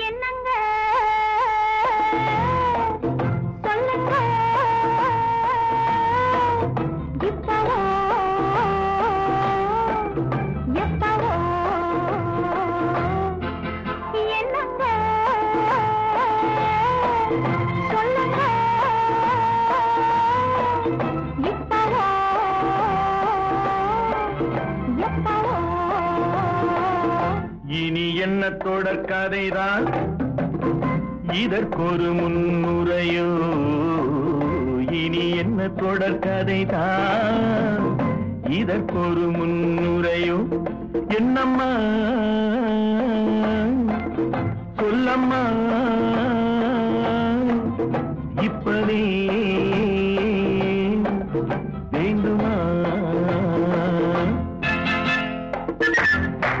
என்னங்க? சொல்லுங்க. இப்பவோ என்ன தொடர் கதைதான்? இதற்கொரு முன்னுரையோ? இனி என்ன தொடர் கதைதான்? இதற்கொரு முன்னுரையோ? என்னம்மா? சொல்லம்மா? இப்பவே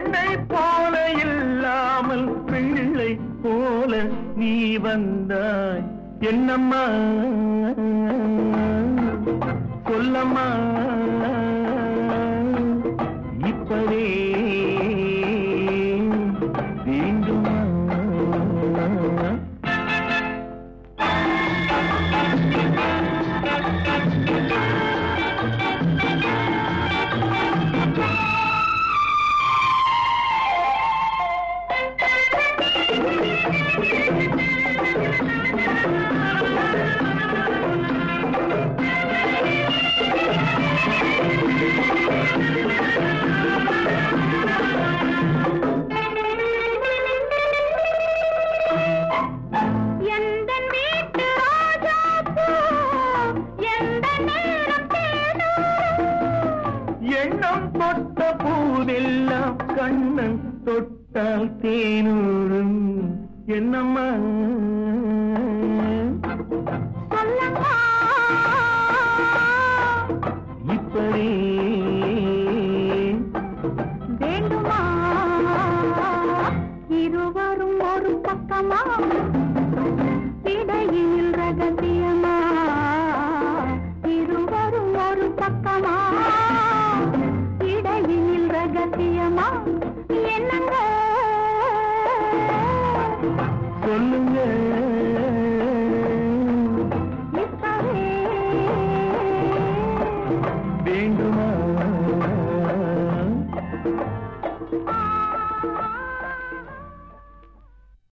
பெண்ணை போல இல்லாமல் பிள்ளை போல நீ வந்தாய். என்னம்மா? சொல்லம்மா? எண்ணம் தொட்ட பூவெல்லாம் கண்ணன் தொட்டால் தேனூரும் என்னம்மா? பக்கமா? இடையில் ரகசியமா? இருவரும் ஒரு பக்கமா? இடையில் ரகசியமா? என்னங்க? சொல்லுங்க. வேண்டுமா?